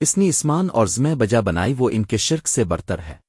اس نے اسمان اور زمیں بجا بنائی وہ ان کے شرک سے برتر ہے۔